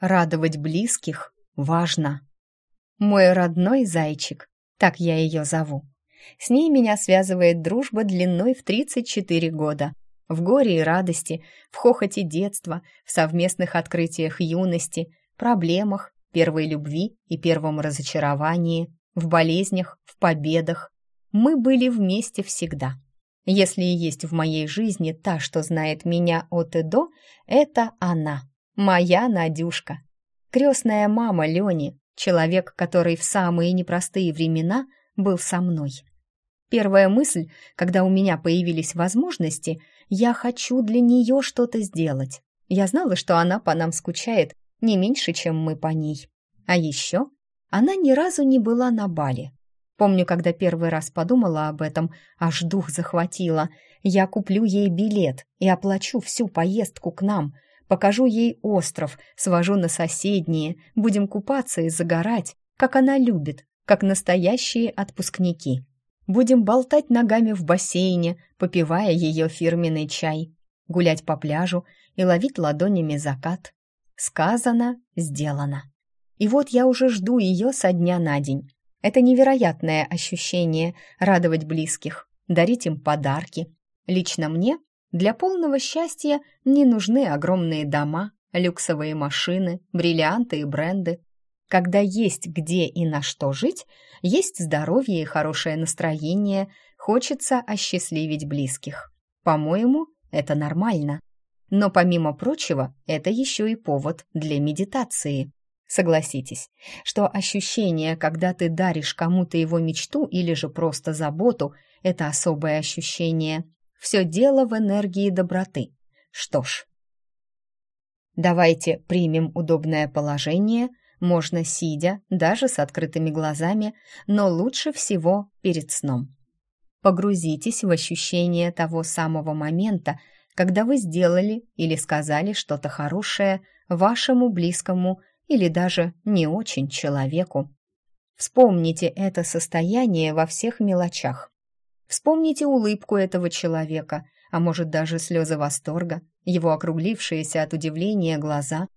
Радовать близких важно. Мой родной зайчик, так я ее зову. С ней меня связывает дружба длиной в 34 года. В горе и радости, в хохоте детства, в совместных открытиях юности, проблемах, первой любви и первом разочаровании, в болезнях, в победах. Мы были вместе всегда. Если и есть в моей жизни та, что знает меня от и до, это она. Моя Надюшка. Крестная мама Лени, человек, который в самые непростые времена был со мной. Первая мысль, когда у меня появились возможности, я хочу для нее что-то сделать. Я знала, что она по нам скучает не меньше, чем мы по ней. А еще она ни разу не была на бале. Помню, когда первый раз подумала об этом, аж дух захватило. Я куплю ей билет и оплачу всю поездку к нам — Покажу ей остров, свожу на соседние, будем купаться и загорать, как она любит, как настоящие отпускники. Будем болтать ногами в бассейне, попивая ее фирменный чай, гулять по пляжу и ловить ладонями закат. Сказано, сделано. И вот я уже жду ее со дня на день. Это невероятное ощущение радовать близких, дарить им подарки. Лично мне для полного счастья не нужны огромные дома, люксовые машины, бриллианты и бренды. Когда есть где и на что жить, есть здоровье и хорошее настроение, хочется осчастливить близких. По-моему, это нормально. Но помимо прочего, это еще и повод для медитации. Согласитесь, что ощущение, когда ты даришь кому-то его мечту или же просто заботу, это особое ощущение. Все дело в энергии доброты. Что ж, давайте примем удобное положение, можно сидя, даже с открытыми глазами, но лучше всего перед сном. Погрузитесь в ощущение того самого момента, когда вы сделали или сказали что-то хорошее вашему близкому или даже не очень человеку. Вспомните это состояние во всех мелочах. Вспомните улыбку этого человека, а может даже слезы восторга, его округлившиеся от удивления глаза.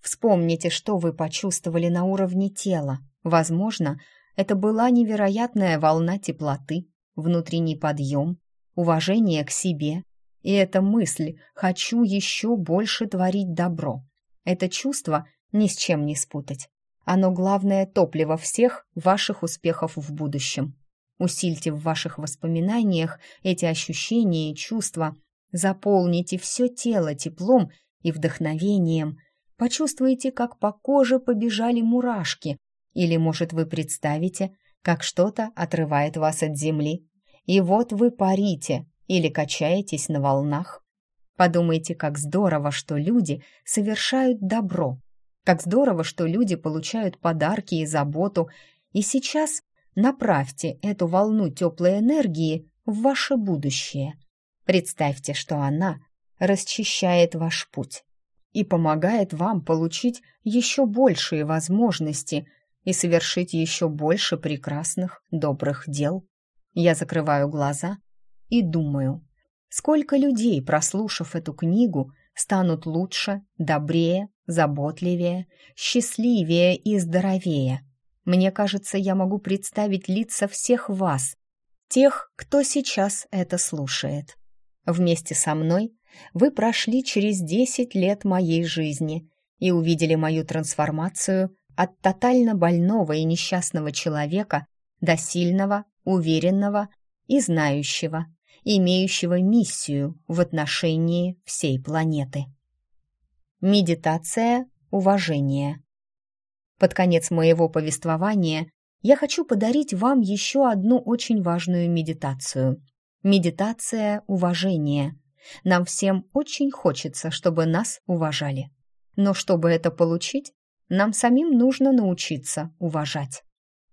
Вспомните, что вы почувствовали на уровне тела. Возможно, это была невероятная волна теплоты, внутренний подъем, уважение к себе. И эта мысль «хочу еще больше творить добро». Это чувство ни с чем не спутать. Оно главное топливо всех ваших успехов в будущем. Усильте в ваших воспоминаниях эти ощущения и чувства, заполните все тело теплом и вдохновением, почувствуйте, как по коже побежали мурашки, или, может, вы представите, как что-то отрывает вас от земли, и вот вы парите или качаетесь на волнах. Подумайте, как здорово, что люди совершают добро, как здорово, что люди получают подарки и заботу, и сейчас Направьте эту волну теплой энергии в ваше будущее. Представьте, что она расчищает ваш путь и помогает вам получить еще большие возможности и совершить еще больше прекрасных, добрых дел. Я закрываю глаза и думаю, сколько людей, прослушав эту книгу, станут лучше, добрее, заботливее, счастливее и здоровее. Мне кажется, я могу представить лица всех вас, тех, кто сейчас это слушает. Вместе со мной вы прошли через 10 лет моей жизни и увидели мою трансформацию от тотально больного и несчастного человека до сильного, уверенного и знающего, имеющего миссию в отношении всей планеты. Медитация уважения. Под конец моего повествования я хочу подарить вам еще одну очень важную медитацию. Медитация уважения. Нам всем очень хочется, чтобы нас уважали. Но чтобы это получить, нам самим нужно научиться уважать.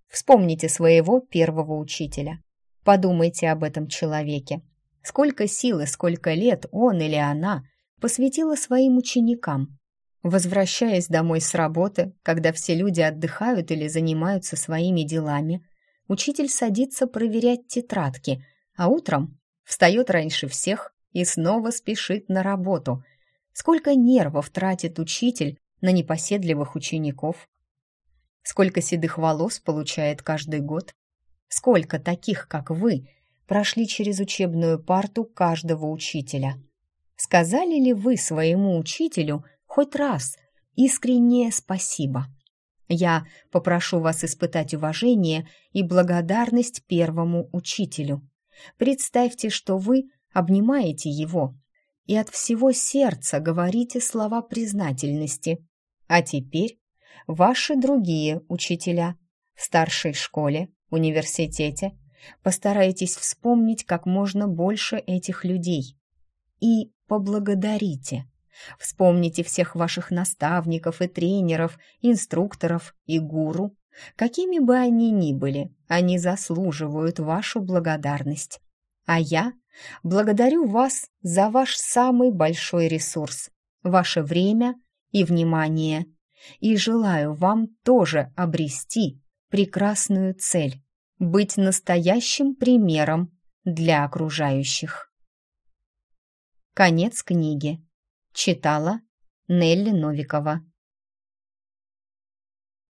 Вспомните своего первого учителя. Подумайте об этом человеке. Сколько сил и сколько лет он или она посвятила своим ученикам, Возвращаясь домой с работы, когда все люди отдыхают или занимаются своими делами, учитель садится проверять тетрадки, а утром встает раньше всех и снова спешит на работу. Сколько нервов тратит учитель на непоседливых учеников? Сколько седых волос получает каждый год? Сколько таких, как вы, прошли через учебную парту каждого учителя? Сказали ли вы своему учителю хоть раз искреннее спасибо? Я попрошу вас испытать уважение и благодарность первому учителю. Представьте, что вы обнимаете его и от всего сердца говорите слова признательности. А теперь ваши другие учителя в старшей школе, университете. Постарайтесь вспомнить как можно больше этих людей и поблагодарите. Вспомните всех ваших наставников и тренеров, инструкторов и гуру. Какими бы они ни были, они заслуживают вашу благодарность. А я благодарю вас за ваш самый большой ресурс – ваше время и внимание. И желаю вам тоже обрести прекрасную цель – быть настоящим примером для окружающих. Конец книги. Читала Нелли Новикова.